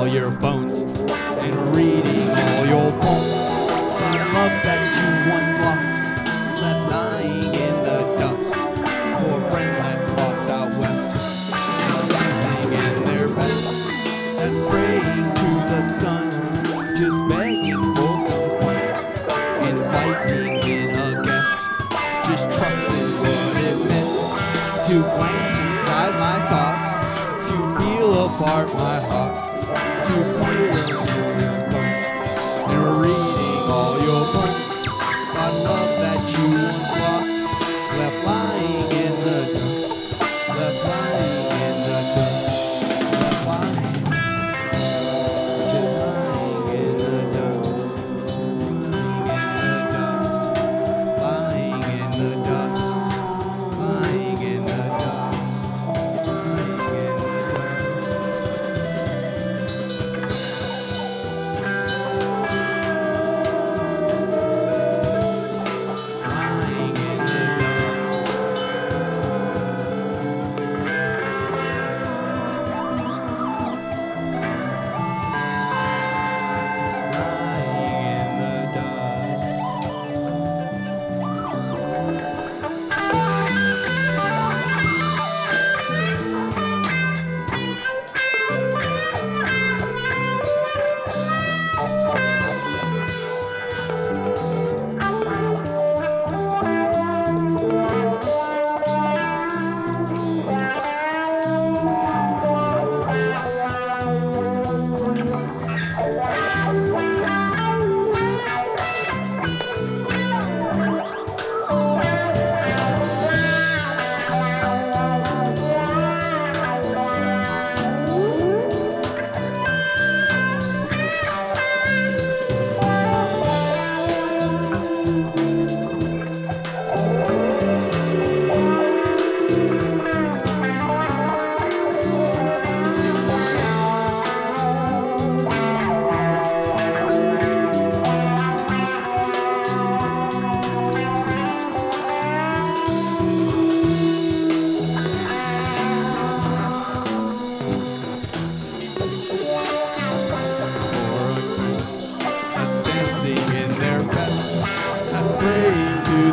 all your bones and reading all your poems. The love that you once lost, left lying in the dust. For friend that's lost out west, now dancing in their bed. That's praying to the sun, just begging.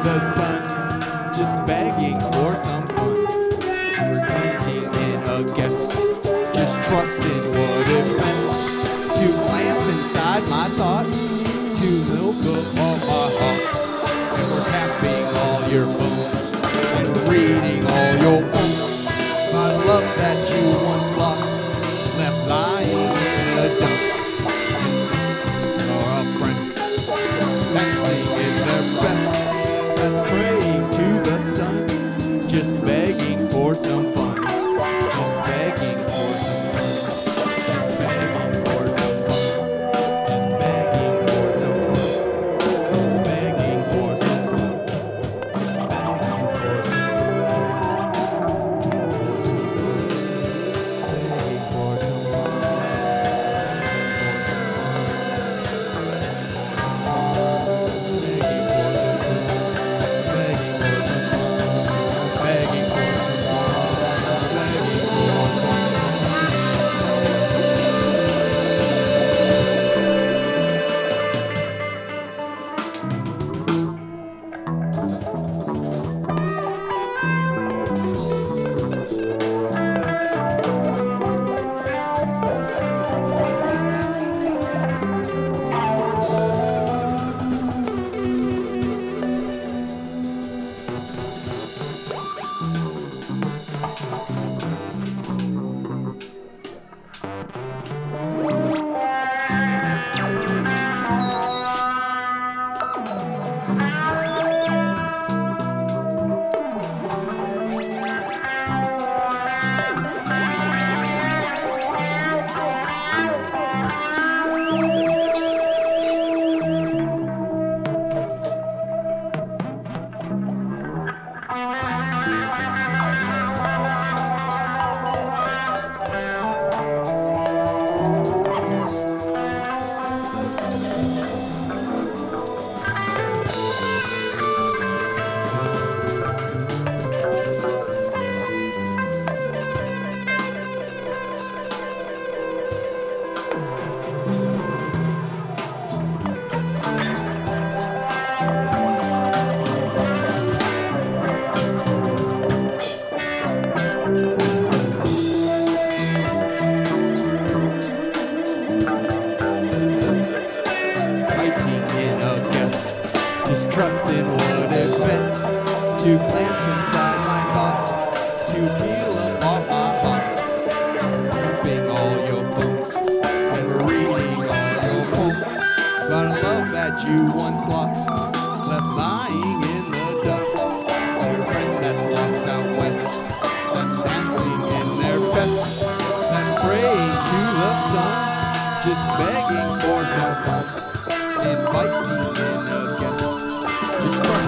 The sun, just begging for some fun, repenting in a guest, just trusting what it meant. To glance inside my thoughts, to milk up all my heart, and we're tapping all your bones and reading all your poems. I love that you to glance inside my thoughts, to peel up my bones, ripping all your bones. And reading all your poems about a love that you once lost, left lying in the dust. Your out west, that's dancing in their praying to the sun, just begging for some fun, inviting in a guest. Just